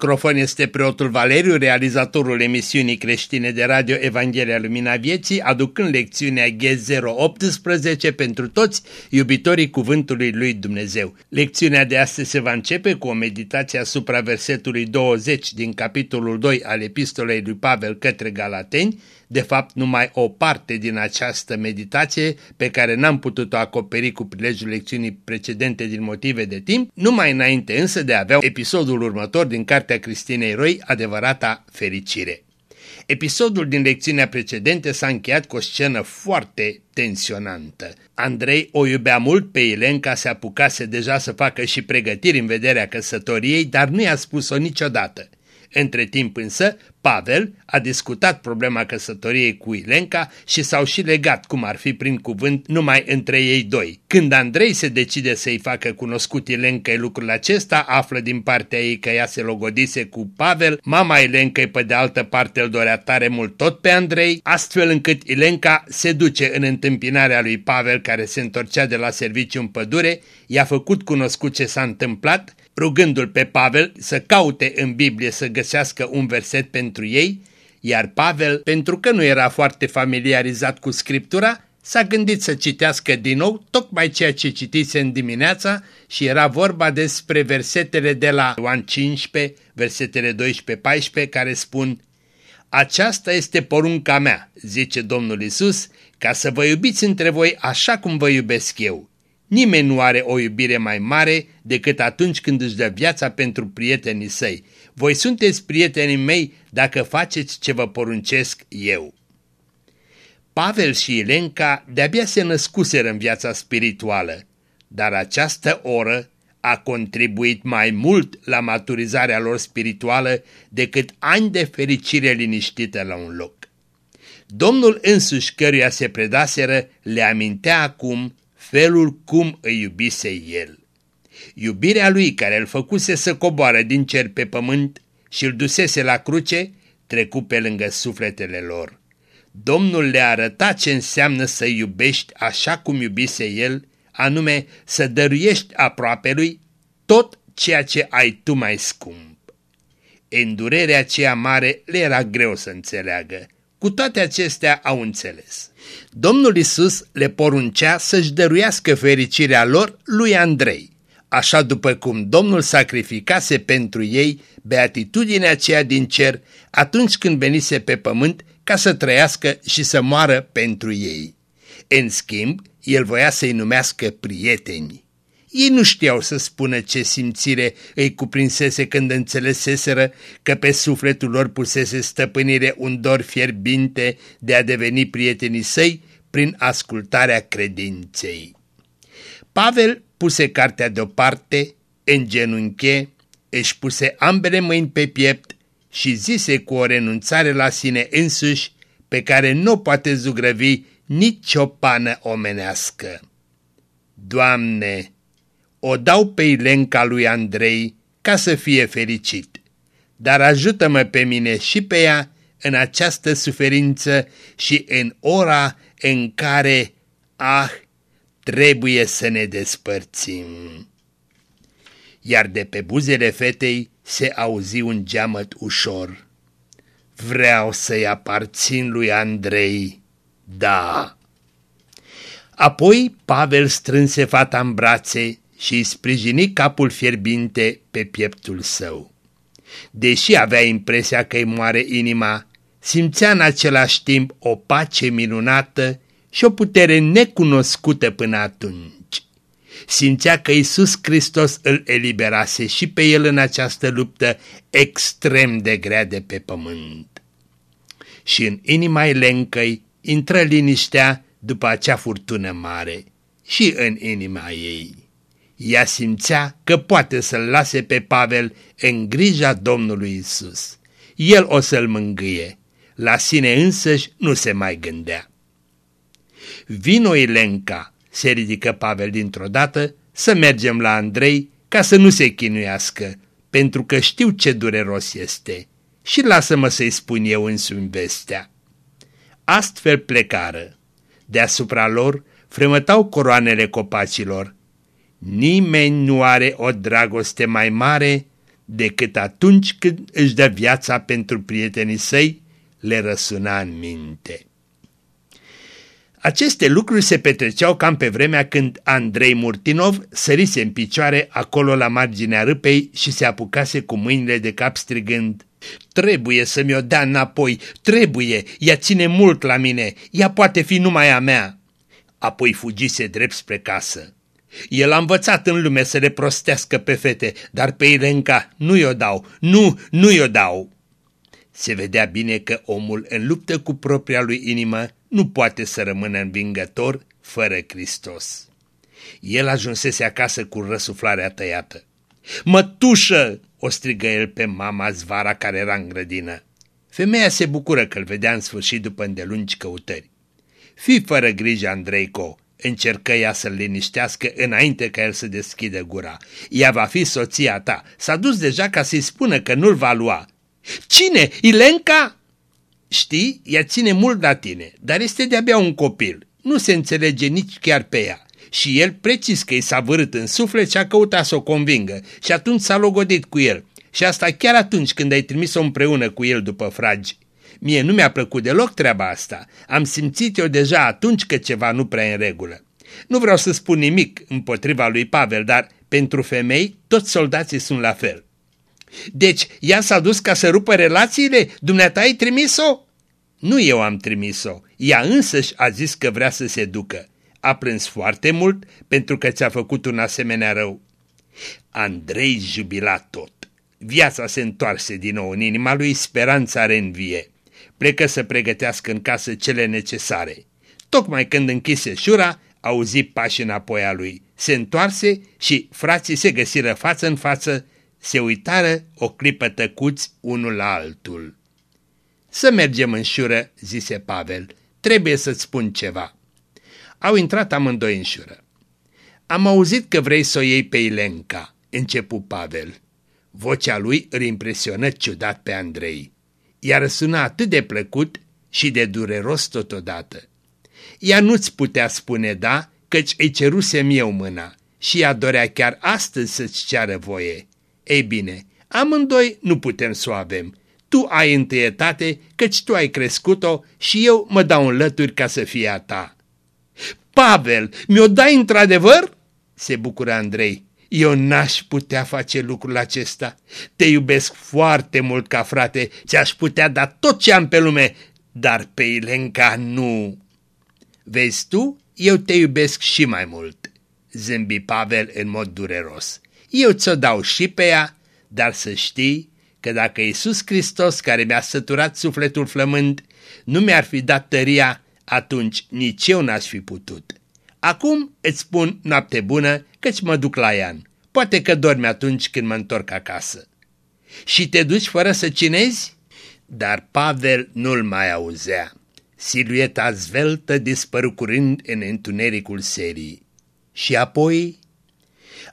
La microfon este preotul Valeriu, realizatorul emisiunii creștine de radio Evanghelia Lumina Vieții, aducând lecțiunea G018 pentru toți iubitorii Cuvântului Lui Dumnezeu. Lecțiunea de astăzi se va începe cu o meditație asupra versetului 20 din capitolul 2 al epistolei lui Pavel către Galateni, de fapt numai o parte din această meditație pe care n-am putut-o acoperi cu prilejul lecțiunii precedente din motive de timp, numai înainte însă de a avea episodul următor din Cartea Cristinei Roi, Adevărata Fericire. Episodul din lecțiunea precedentă s-a încheiat cu o scenă foarte tensionantă. Andrei o iubea mult pe Elenca, se apucase deja să facă și pregătiri în vederea căsătoriei, dar nu i-a spus-o niciodată. Între timp însă, Pavel a discutat problema căsătoriei cu Ilenca și s-au și legat, cum ar fi prin cuvânt, numai între ei doi. Când Andrei se decide să-i facă cunoscut Ilenca lucrul acesta, află din partea ei că ea se logodise cu Pavel, mama Ilencăi pe de altă parte îl dorea tare mult tot pe Andrei, astfel încât Ilenca se duce în întâmpinarea lui Pavel care se întorcea de la serviciu în pădure, i-a făcut cunoscut ce s-a întâmplat rugându-l pe Pavel să caute în Biblie să găsească un verset pentru ei, iar Pavel, pentru că nu era foarte familiarizat cu Scriptura, s-a gândit să citească din nou tocmai ceea ce citise în dimineața și era vorba despre versetele de la Ioan 15, versetele 12-14, care spun Aceasta este porunca mea, zice Domnul Isus, ca să vă iubiți între voi așa cum vă iubesc eu. Nimeni nu are o iubire mai mare decât atunci când își dă viața pentru prietenii săi. Voi sunteți prietenii mei dacă faceți ce vă poruncesc eu. Pavel și Elenca de-abia se născuseră în viața spirituală, dar această oră a contribuit mai mult la maturizarea lor spirituală decât ani de fericire liniștită la un loc. Domnul însuși căruia se predaseră le amintea acum felul cum îi iubise el. Iubirea lui care îl făcuse să coboare din cer pe pământ și îl dusese la cruce, trecu pe lângă sufletele lor. Domnul le arăta ce înseamnă să iubești așa cum iubise el, anume să dăruiești aproape lui tot ceea ce ai tu mai scump. Îndurerea aceea mare le era greu să înțeleagă, cu toate acestea au înțeles. Domnul Isus le poruncea să-și dăruiască fericirea lor lui Andrei, așa după cum Domnul sacrificase pentru ei beatitudinea aceea din cer atunci când venise pe pământ ca să trăiască și să moară pentru ei. În schimb, el voia să-i numească prieteni. Ei nu știau să spună ce simțire îi cuprinsese când înțeleseseră că pe sufletul lor pusese stăpânire un dor fierbinte de a deveni prietenii săi prin ascultarea credinței. Pavel puse cartea deoparte, îngenunche, își puse ambele mâini pe piept și zise cu o renunțare la sine însuși pe care nu poate zugrăvi nici o pană omenească. Doamne, o dau pe Ilenca lui Andrei ca să fie fericit, dar ajută-mă pe mine și pe ea în această suferință și în ora în care, ah, trebuie să ne despărțim. Iar de pe buzele fetei se auzi un geamăt ușor. Vreau să-i aparțin lui Andrei, da. Apoi Pavel strânse fata în brațe și îi sprijini capul fierbinte pe pieptul său. Deși avea impresia că îi moare inima, simțea în același timp o pace minunată și o putere necunoscută până atunci. Simțea că Isus Hristos îl eliberase și pe el în această luptă extrem de grea de pe pământ. Și în inima Elencăi intră liniștea după acea furtună mare și în inima ei. Ea simțea că poate să-l lase pe Pavel în grija Domnului Isus. El o să-l mângâie. La sine însăși nu se mai gândea. Vino Ilenca, se ridică Pavel dintr-o dată, să mergem la Andrei ca să nu se chinuiască, pentru că știu ce dureros este și lasă-mă să-i spun eu însumi vestea. Astfel plecară. Deasupra lor fremătau coroanele copacilor, Nimeni nu are o dragoste mai mare decât atunci când își dă viața pentru prietenii săi, le răsuna în minte. Aceste lucruri se petreceau cam pe vremea când Andrei Murtinov sărise în picioare acolo la marginea râpei și se apucase cu mâinile de cap strigând Trebuie să mi-o dea înapoi, trebuie, ea ține mult la mine, ea poate fi numai a mea. Apoi fugise drept spre casă. El a învățat în lume să le prostească pe fete, dar pe Irenca nu i-o dau, nu, nu i-o dau. Se vedea bine că omul în luptă cu propria lui inimă nu poate să rămână învingător fără Hristos. El ajunsese acasă cu răsuflarea tăiată. Mătușă! o strigă el pe mama Zvara care era în grădină. Femeia se bucură că îl vedea în sfârșit după îndelungi căutări. Fii fără grijă, Andreico, încercă ea să-l liniștească înainte ca el să deschidă gura. Ea va fi soția ta. S-a dus deja ca să-i spună că nu-l va lua. Cine? Ilenca? Știi, ea ține mult la tine, dar este de-abia un copil. Nu se înțelege nici chiar pe ea. Și el, precis că i s-a vărât în suflet și a căutat să o convingă și atunci s-a logodit cu el. Și asta chiar atunci când ai trimis-o împreună cu el după fragi. Mie nu mi-a plăcut deloc treaba asta. Am simțit eu deja atunci că ceva nu prea în regulă. Nu vreau să spun nimic împotriva lui Pavel, dar pentru femei toți soldații sunt la fel. Deci ea s-a dus ca să rupă relațiile? Dumneata ai trimis-o? Nu eu am trimis-o, ea însăși a zis că vrea să se ducă. A plâns foarte mult pentru că ți-a făcut un asemenea rău. Andrei jubila tot. Viața se întoarse din nou în inima lui, speranța reînvie. Plecă să pregătească în casă cele necesare. Tocmai când închise șura, auzi pași înapoi a lui. Se întoarse și frații se găsiră față în față, se uitară o clipă tăcuți unul la altul. Să mergem în șură, zise Pavel, trebuie să-ți spun ceva. Au intrat amândoi în șură. Am auzit că vrei să o iei pe Ilenca, începu Pavel. Vocea lui îl impresionă ciudat pe Andrei. Iar suna atât de plăcut și de dureros totodată. Ea nu-ți putea spune da, căci îi cerusem eu mâna și ea dorea chiar astăzi să-ți ceară voie. Ei bine, amândoi nu putem să o avem. Tu ai întâietate, căci tu ai crescut-o și eu mă dau în lături ca să fie a ta. Pavel, mi-o dai într-adevăr? Se bucură Andrei. Eu n-aș putea face lucrul acesta. Te iubesc foarte mult ca frate, ți-aș putea da tot ce am pe lume, dar pe Ilenca nu. Vezi tu, eu te iubesc și mai mult, zâmbi Pavel în mod dureros. Eu ți-o dau și pe ea, dar să știi că dacă Iisus Hristos, care mi-a săturat sufletul flămând, nu mi-ar fi dat tăria, atunci nici eu n-aș fi putut. Acum îți spun noapte bună, căci mă duc la Ian. Poate că dormi atunci când mă întorc acasă. Și te duci fără să cinezi? Dar Pavel nu-l mai auzea. Silueta zveltă dispăru curând în întunericul serii. Și apoi...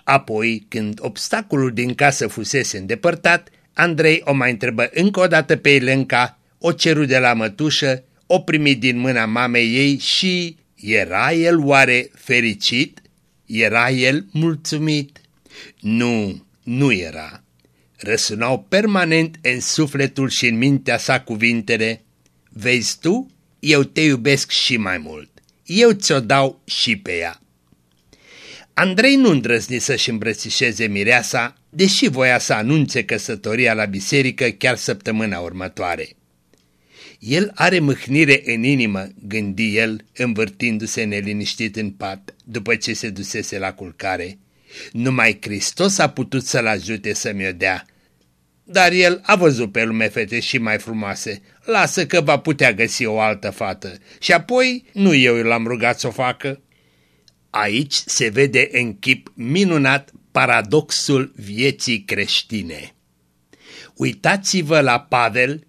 Apoi, când obstacolul din casă fusese îndepărtat, Andrei o mai întrebă încă o dată pe Elenca, o ceru de la mătușă, o primi din mâna mamei ei și... Era el oare fericit? Era el mulțumit? Nu, nu era. Răsunau permanent în sufletul și în mintea sa cuvintele, Vezi tu, eu te iubesc și mai mult. Eu ți-o dau și pe ea. Andrei nu îndrăzni să-și îmbrățișeze mireasa, deși voia să anunțe căsătoria la biserică chiar săptămâna următoare. El are mâhnire în inimă, gândi el, învârtindu-se neliniștit în pat, după ce se dusese la culcare. Numai Hristos a putut să-l ajute să mi-o dea. Dar el a văzut pe lume fete și mai frumoase. Lasă că va putea găsi o altă fată. Și apoi nu eu l-am rugat să o facă. Aici se vede în chip minunat paradoxul vieții creștine. Uitați-vă la Pavel,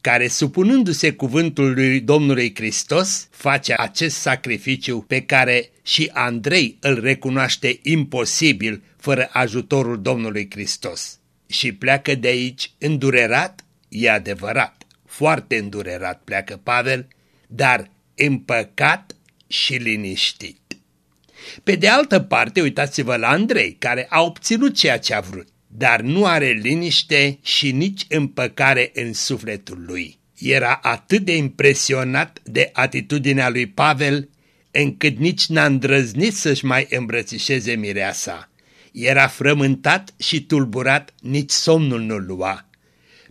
care supunându-se cuvântului Domnului Hristos, face acest sacrificiu pe care și Andrei îl recunoaște imposibil fără ajutorul Domnului Hristos. Și pleacă de aici îndurerat, e adevărat, foarte îndurerat pleacă Pavel, dar împăcat și liniștit. Pe de altă parte, uitați-vă la Andrei, care a obținut ceea ce a vrut. dar nu are liniște și nici împăcare în sufletul lui. Era atât de impresionat de atitudinea lui Pavel, încât nici n-a îndrăznit să-și mai îmbrățișeze mireasa. Era frământat și tulburat, nici somnul nu lua.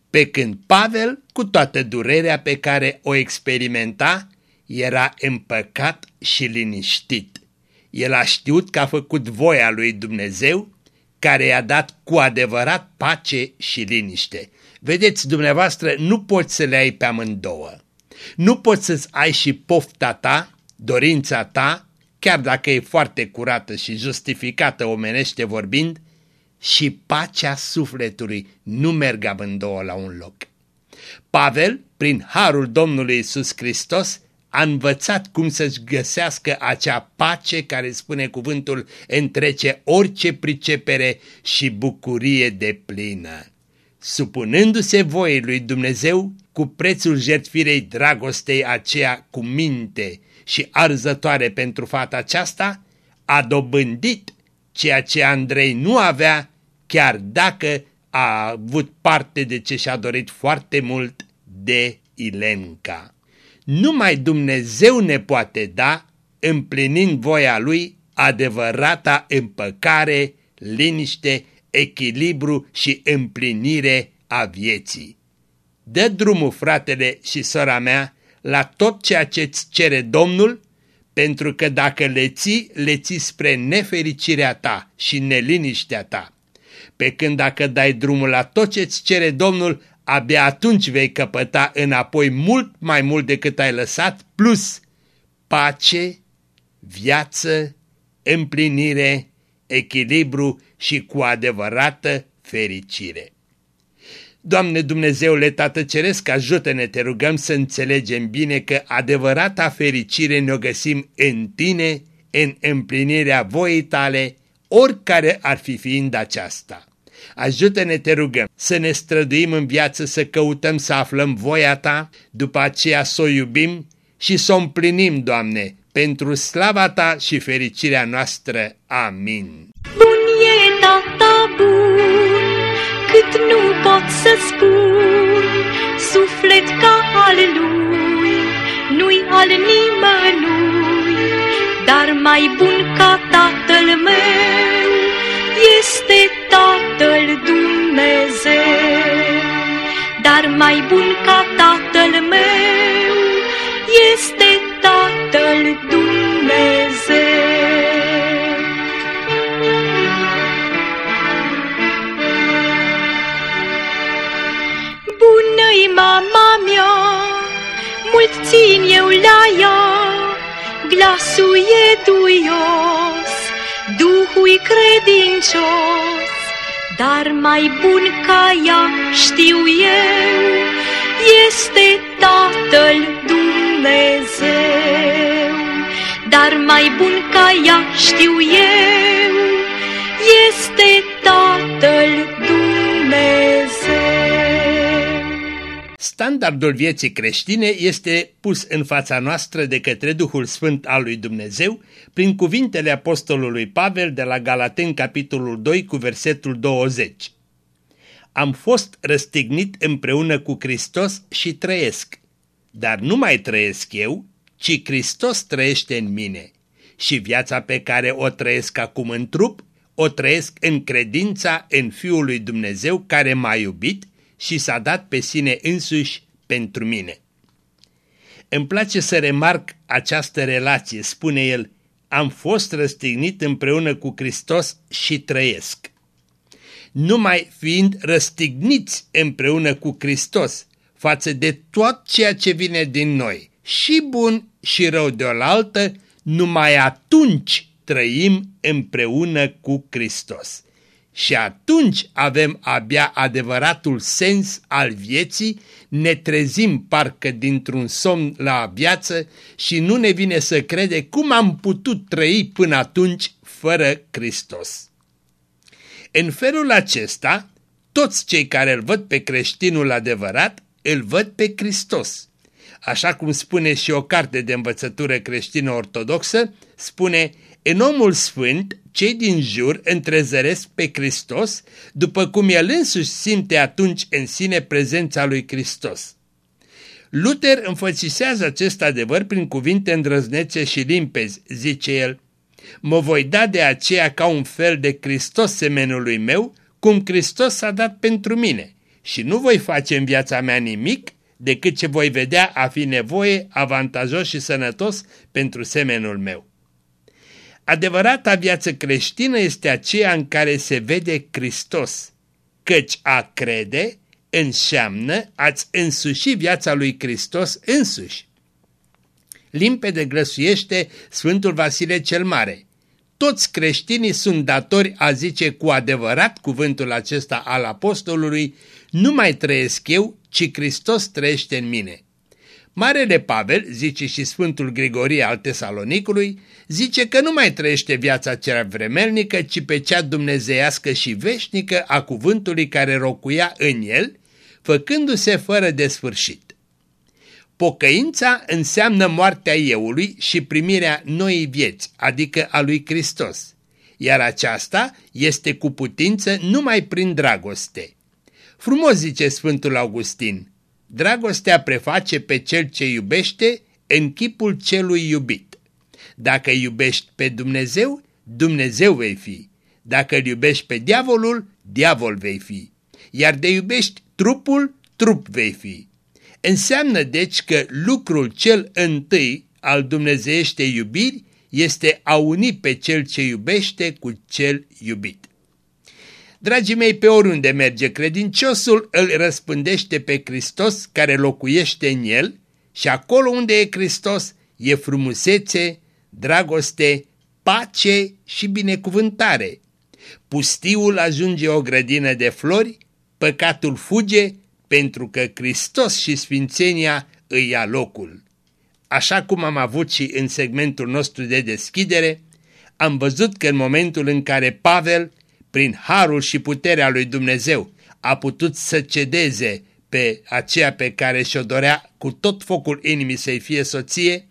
Pe când Pavel, cu toată durerea pe care o experimenta, era împăcat și liniștit. El a știut că a făcut voia lui Dumnezeu, care i-a dat cu adevărat pace și liniște. Vedeți, dumneavoastră, nu poți să le ai pe amândouă. Nu poți să-ți ai și pofta ta, dorința ta, chiar dacă e foarte curată și justificată omenește vorbind, și pacea sufletului nu merg amândouă la un loc. Pavel, prin harul Domnului Isus Hristos, a învățat cum să-și găsească acea pace care, spune cuvântul, întrece orice pricepere și bucurie de plină. Supunându-se voii lui Dumnezeu cu prețul jertfirei dragostei aceea cu minte și arzătoare pentru fata aceasta, a dobândit ceea ce Andrei nu avea, chiar dacă a avut parte de ce și-a dorit foarte mult de Ilenca. Numai Dumnezeu ne poate da, împlinind voia Lui, adevărata împăcare, liniște, echilibru și împlinire a vieții. Dă drumul, fratele și sora mea, la tot ceea ce îți cere Domnul, pentru că dacă le ții, le ții spre nefericirea ta și neliniștea ta. Pe când dacă dai drumul la tot ce îți cere Domnul, abia atunci vei căpăta înapoi mult mai mult decât ai lăsat, plus pace, viață, împlinire, echilibru și cu adevărată fericire. Doamne Dumnezeule Tată Ceresc, ajută-ne, te rugăm să înțelegem bine că adevărata fericire ne-o găsim în Tine, în împlinirea voii Tale, oricare ar fi fiind aceasta. Ajută-ne, te rugăm, să ne străduim în viață, să căutăm să aflăm voia Ta, după aceea să o iubim și să o împlinim, Doamne, pentru slava Ta și fericirea noastră. Amin. Bun e tata bun, cât nu pot să spun, suflet ca al lui, nu-i al nimănui, dar mai bun ca tatăl meu este Tatăl Dumnezeu. Dar mai bun ca Tatăl meu este Tatăl Dumnezeu. Bună-i mama mea, mult țin eu la ea, glasul e duios, Duhul credincios, dar mai bun ca ea știu eu, este Tatăl Dumnezeu. Dar mai bun ca ea știu eu, este Tatăl Standardul vieții creștine este pus în fața noastră de către Duhul Sfânt al lui Dumnezeu prin cuvintele apostolului Pavel de la Galaten capitolul 2 cu versetul 20. Am fost răstignit împreună cu Hristos și trăiesc, dar nu mai trăiesc eu, ci Hristos trăiește în mine și viața pe care o trăiesc acum în trup, o trăiesc în credința în Fiul lui Dumnezeu care m-a iubit și s-a dat pe sine însuși pentru mine. Îmi place să remarc această relație, spune el, am fost răstignit împreună cu Hristos și trăiesc. Numai fiind răstigniți împreună cu Hristos față de tot ceea ce vine din noi, și bun și rău de oaltă, numai atunci trăim împreună cu Hristos și atunci avem abia adevăratul sens al vieții, ne trezim parcă dintr-un somn la viață și nu ne vine să crede cum am putut trăi până atunci fără Hristos. În felul acesta, toți cei care îl văd pe creștinul adevărat, îl văd pe Hristos. Așa cum spune și o carte de învățătură creștină ortodoxă, spune, în omul sfânt cei din jur întrezăresc pe Hristos după cum el însuși simte atunci în sine prezența lui Hristos. Luther înfățisează acest adevăr prin cuvinte îndrăznețe și limpezi, zice el, Mă voi da de aceea ca un fel de Hristos semenului meu, cum Hristos s-a dat pentru mine, și nu voi face în viața mea nimic decât ce voi vedea a fi nevoie, avantajos și sănătos pentru semenul meu. Adevărata viață creștină este aceea în care se vede Hristos, căci a crede înseamnă ați însuși viața lui Hristos însuși. Limpede grăsuiește Sfântul Vasile cel Mare. Toți creștinii sunt datori a zice cu adevărat cuvântul acesta al apostolului, nu mai trăiesc eu, ci Hristos trăiește în mine. Marele Pavel, zice și Sfântul Grigorie al Tesalonicului, zice că nu mai trăiește viața cea vremelnică, ci pe cea dumnezeiască și veșnică a cuvântului care rocuia în el, făcându-se fără de sfârșit. Pocăința înseamnă moartea euului și primirea noii vieți, adică a lui Hristos, iar aceasta este cu putință numai prin dragoste. Frumos zice Sfântul Augustin, dragostea preface pe cel ce iubește în chipul celui iubit. Dacă iubești pe Dumnezeu, Dumnezeu vei fi. Dacă îl iubești pe diavolul, diavol vei fi. Iar de iubești trupul, trup vei fi. Înseamnă deci că lucrul cel întâi al dumnezeiește iubiri este a uni pe cel ce iubește cu cel iubit. Dragii mei, pe oriunde merge credinciosul, îl răspândește pe Hristos care locuiește în el și acolo unde e Hristos e frumusețe, dragoste, pace și binecuvântare. Pustiul ajunge o grădină de flori, păcatul fuge pentru că Hristos și Sfințenia îi ia locul. Așa cum am avut și în segmentul nostru de deschidere, am văzut că în momentul în care Pavel, prin harul și puterea lui Dumnezeu, a putut să cedeze pe aceea pe care și-o dorea cu tot focul inimii să-i fie soție,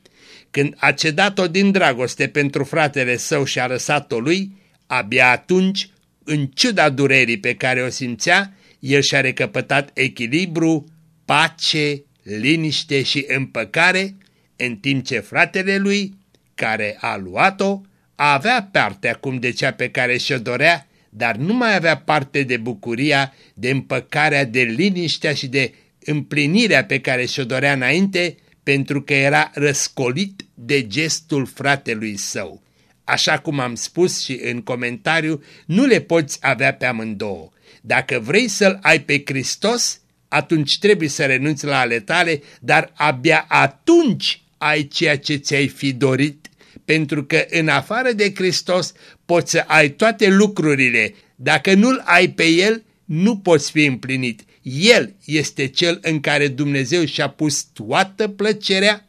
când a cedat-o din dragoste pentru fratele său și a răsat-o lui, abia atunci, în ciuda durerii pe care o simțea, el și-a recăpătat echilibru, pace, liniște și împăcare, în timp ce fratele lui, care a luat-o, avea parte acum de cea pe care și-o dorea, dar nu mai avea parte de bucuria, de împăcarea, de liniștea și de împlinirea pe care și-o dorea înainte, pentru că era răscolit de gestul fratelui său. Așa cum am spus și în comentariu, nu le poți avea pe amândouă. Dacă vrei să-L ai pe Hristos, atunci trebuie să renunți la ale tale, dar abia atunci ai ceea ce ți-ai fi dorit, pentru că în afară de Hristos poți să ai toate lucrurile. Dacă nu-L ai pe El, nu poți fi împlinit. El este Cel în care Dumnezeu și-a pus toată plăcerea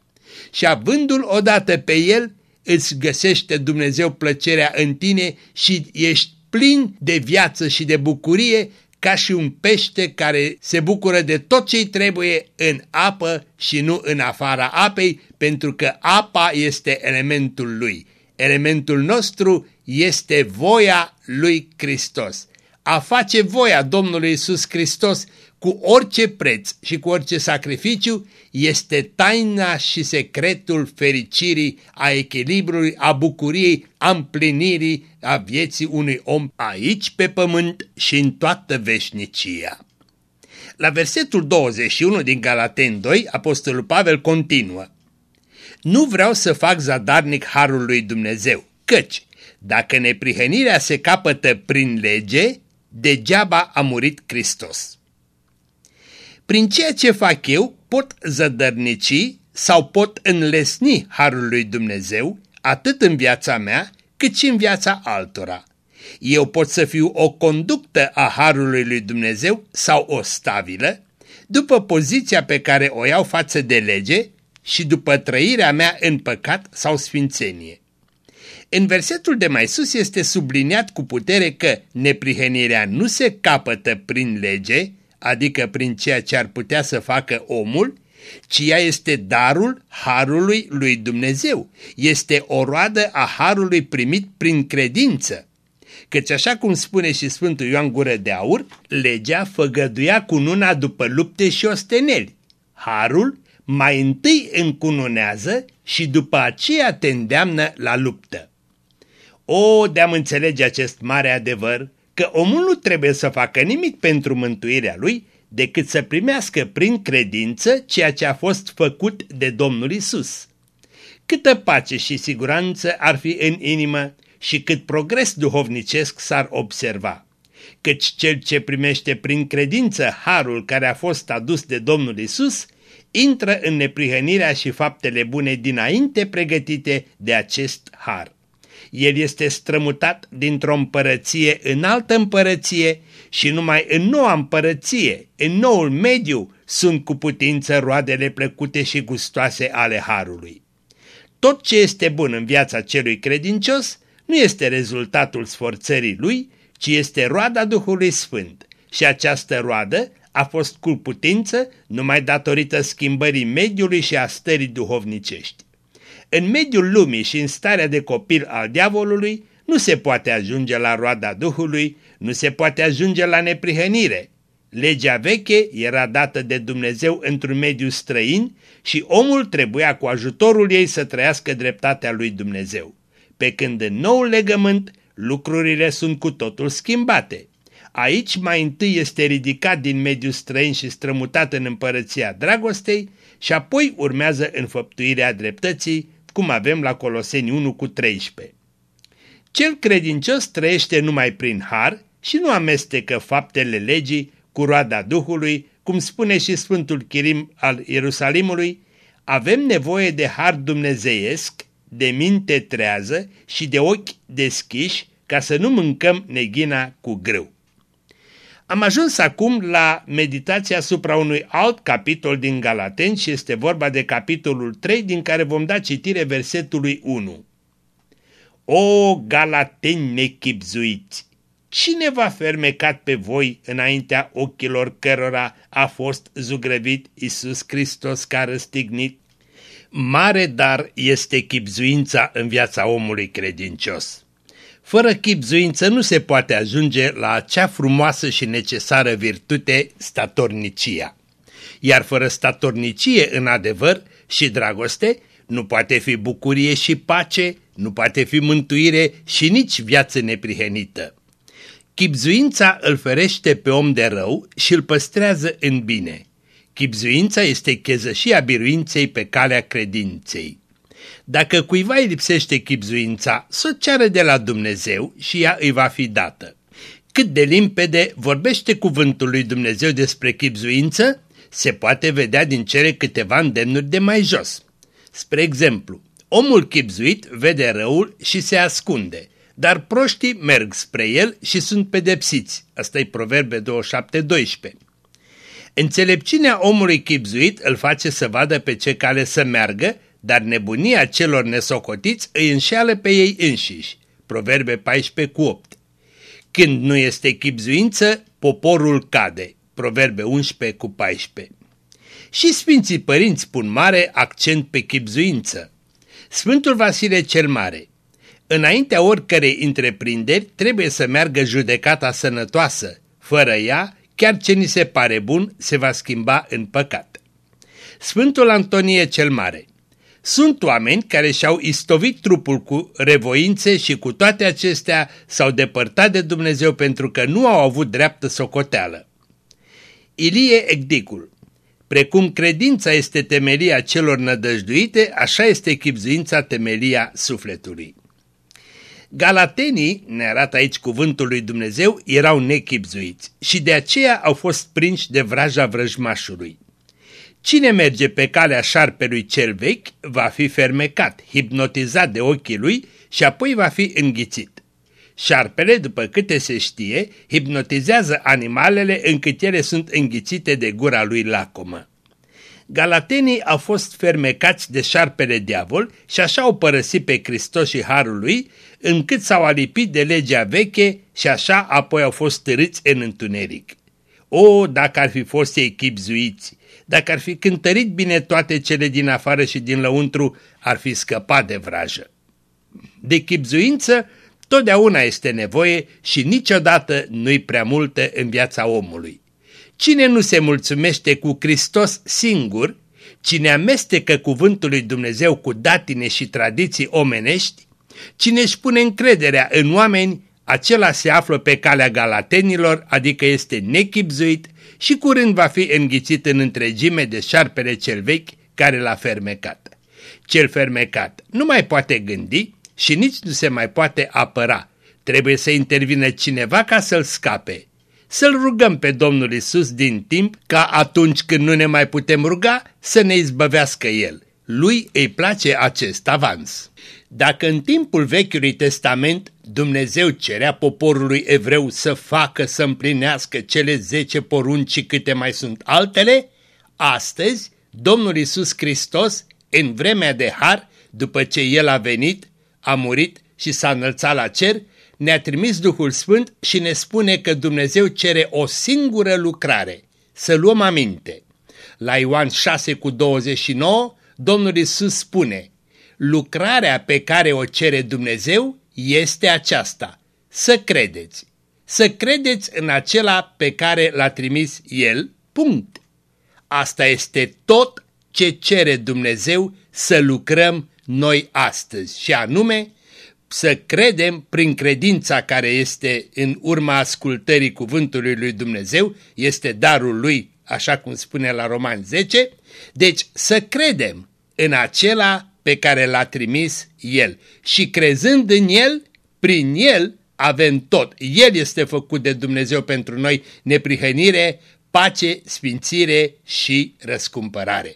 și avându-L odată pe El, îți găsește Dumnezeu plăcerea în tine și ești plin de viață și de bucurie ca și un pește care se bucură de tot ce-i trebuie în apă și nu în afara apei, pentru că apa este elementul lui. Elementul nostru este voia lui Hristos. A face voia Domnului Isus Hristos cu orice preț și cu orice sacrificiu este taina și secretul fericirii, a echilibrului, a bucuriei, a împlinirii a vieții unui om aici pe pământ și în toată veșnicia. La versetul 21 din Galaten 2, Apostolul Pavel continuă. Nu vreau să fac zadarnic harul lui Dumnezeu, căci dacă neprihănirea se capătă prin lege, degeaba a murit Hristos. Prin ceea ce fac eu pot zădărnici sau pot înlesni harul lui Dumnezeu atât în viața mea cât și în viața altora. Eu pot să fiu o conductă a harului lui Dumnezeu sau o stabilă după poziția pe care o iau față de lege și după trăirea mea în păcat sau sfințenie. În versetul de mai sus este subliniat cu putere că neprihănirea nu se capătă prin lege, adică prin ceea ce ar putea să facă omul, ci ea este darul harului lui Dumnezeu. Este o roadă a harului primit prin credință. Căci așa cum spune și Sfântul Ioan Gură de Aur, legea făgăduia cununa după lupte și osteneli. Harul mai întâi încununează și după aceea te îndeamnă la luptă. O, de-am înțelege acest mare adevăr, că omul nu trebuie să facă nimic pentru mântuirea lui, decât să primească prin credință ceea ce a fost făcut de Domnul Isus. Câtă pace și siguranță ar fi în inimă și cât progres duhovnicesc s-ar observa. Căci cel ce primește prin credință harul care a fost adus de Domnul Isus, intră în neprihănirea și faptele bune dinainte pregătite de acest har. El este strămutat dintr-o împărăție în altă împărăție și numai în noua împărăție, în noul mediu, sunt cu putință roadele plăcute și gustoase ale Harului. Tot ce este bun în viața celui credincios nu este rezultatul sforțării lui, ci este roada Duhului Sfânt și această roadă a fost cu putință numai datorită schimbării mediului și a stării duhovnicești. În mediul lumii și în starea de copil al diavolului nu se poate ajunge la roada Duhului, nu se poate ajunge la neprihănire. Legea veche era dată de Dumnezeu într-un mediu străin și omul trebuia cu ajutorul ei să trăiască dreptatea lui Dumnezeu. Pe când în noul legământ lucrurile sunt cu totul schimbate. Aici mai întâi este ridicat din mediul străin și strămutat în împărăția dragostei și apoi urmează înfăptuirea dreptății, cum avem la Coloseni 1 cu 13. Cel credincios trăiește numai prin har și nu amestecă faptele legii cu roada Duhului, cum spune și Sfântul Chirim al Ierusalimului, avem nevoie de har dumnezeiesc, de minte trează și de ochi deschiși ca să nu mâncăm neghina cu grâu. Am ajuns acum la meditația asupra unui alt capitol din Galateni și este vorba de capitolul 3 din care vom da citire versetului 1. O, Galateni nechipzuiți! Cine v-a fermecat pe voi înaintea ochilor cărora a fost zugrăvit Isus Hristos ca răstignit? Mare dar este chipzuința în viața omului credincios. Fără chipzuință nu se poate ajunge la acea frumoasă și necesară virtute, statornicia. Iar fără statornicie în adevăr și dragoste, nu poate fi bucurie și pace, nu poate fi mântuire și nici viață neprihenită. Chipzuința îl ferește pe om de rău și îl păstrează în bine. Chipzuința este chezășia biruinței pe calea credinței. Dacă cuiva îi lipsește chipzuința, să ceară de la Dumnezeu și ea îi va fi dată. Cât de limpede vorbește cuvântul lui Dumnezeu despre chipzuință, se poate vedea din cele câteva îndemnuri de mai jos. Spre exemplu, omul chipzuit vede răul și se ascunde, dar proștii merg spre el și sunt pedepsiți. Asta e Proverbe 27.12. Înțelepciunea omului chipzuit îl face să vadă pe ce cale să meargă dar nebunia celor nesocotiți îi înșeală pe ei înșiși. Proverbe 14 cu 8. Când nu este chipzuință, poporul cade. Proverbe 11 cu 14. Și Sfinții Părinți pun mare accent pe chipzuință. Sfântul Vasile cel Mare. Înaintea oricărei întreprinderi trebuie să meargă judecata sănătoasă. Fără ea, chiar ce ni se pare bun se va schimba în păcat. Sfântul Antonie cel Mare. Sunt oameni care și-au istovit trupul cu revoințe și cu toate acestea s-au depărtat de Dumnezeu pentru că nu au avut dreaptă socoteală. Ilie Egdicul Precum credința este temelia celor nădăjduite, așa este chipzuința temelia sufletului. Galatenii, ne arată aici cuvântul lui Dumnezeu, erau nechipzuiți și de aceea au fost prinși de vraja vrăjmașului. Cine merge pe calea șarpelui cel vechi va fi fermecat, hipnotizat de ochii lui și apoi va fi înghițit. Șarpele, după câte se știe, hipnotizează animalele încât ele sunt înghițite de gura lui lacomă. Galatenii au fost fermecați de șarpele diavol și așa au părăsit pe Hristos și Harul lui, încât s-au alipit de legea veche și așa apoi au fost târâți în întuneric. O, dacă ar fi fost ei chipzuiți! Dacă ar fi cântărit bine toate cele din afară și din lăuntru, ar fi scăpat de vrajă. De chipzuință, Totdeauna este nevoie și niciodată nu-i prea multă în viața omului. Cine nu se mulțumește cu Hristos singur, cine amestecă cuvântul lui Dumnezeu cu datine și tradiții omenești, cine își pune încrederea în oameni, acela se află pe calea galatenilor, adică este nechipzuit și curând va fi înghițit în întregime de șarpele cel vechi care l-a fermecat. Cel fermecat nu mai poate gândi și nici nu se mai poate apăra. Trebuie să intervină cineva ca să-l scape. Să-l rugăm pe Domnul Isus din timp ca atunci când nu ne mai putem ruga să ne izbăvească El. Lui îi place acest avans. Dacă în timpul Vechiului Testament Dumnezeu cerea poporului evreu să facă să împlinească cele zece porunci și câte mai sunt altele, astăzi Domnul Isus Hristos, în vremea de har, după ce El a venit, a murit și s-a înălțat la cer, ne-a trimis Duhul Sfânt și ne spune că Dumnezeu cere o singură lucrare, să luăm aminte. La Ioan 6 cu 29, Domnul Isus spune, lucrarea pe care o cere Dumnezeu este aceasta, să credeți. Să credeți în acela pe care l-a trimis El, punct. Asta este tot ce cere Dumnezeu să lucrăm noi astăzi și anume să credem prin credința care este în urma ascultării cuvântului lui Dumnezeu, este darul lui, așa cum spune la Roman 10, deci să credem în acela pe care l-a trimis El și crezând în El, prin El avem tot. El este făcut de Dumnezeu pentru noi neprihănire, pace, sfințire și răscumpărare.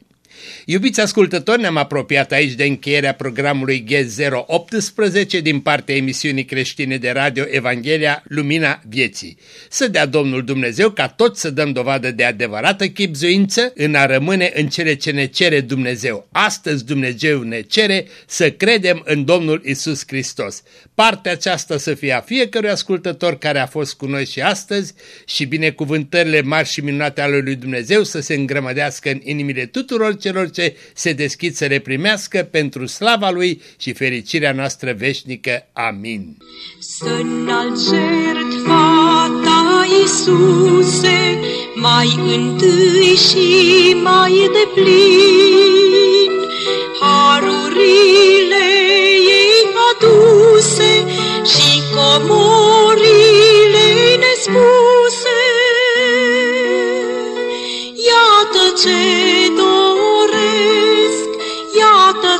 Iubiți ascultători, ne-am apropiat aici de încheierea programului G018 din partea emisiunii creștine de radio Evanghelia Lumina Vieții. Să dea Domnul Dumnezeu ca toți să dăm dovadă de adevărată chipzuință în a rămâne în cele ce ne cere Dumnezeu. Astăzi Dumnezeu ne cere să credem în Domnul Isus Hristos. Partea aceasta să fie a fiecărui ascultător care a fost cu noi și astăzi și binecuvântările mari și minunate ale lui Dumnezeu să se îngrămădească în inimile tuturor celor ce se deschid să le primească pentru slava Lui și fericirea noastră veșnică. Amin. Să înalt jertfa ta, Iisuse, mai întâi și mai deplin, harurile ei aduse și comorile nespuse. Iată ce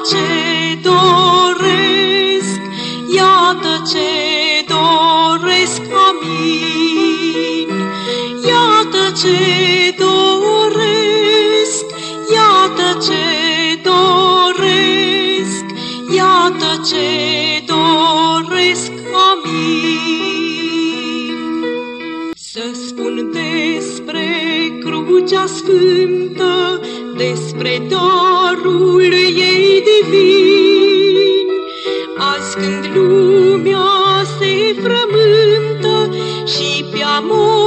ce doresc, iată ce doresc, amin. Iată ce doresc, iată ce doresc, iată ce doresc, amin. Să spun despre crucea sfântă, despre darul ei divin. Azi când lumea se frământă și pe-a morții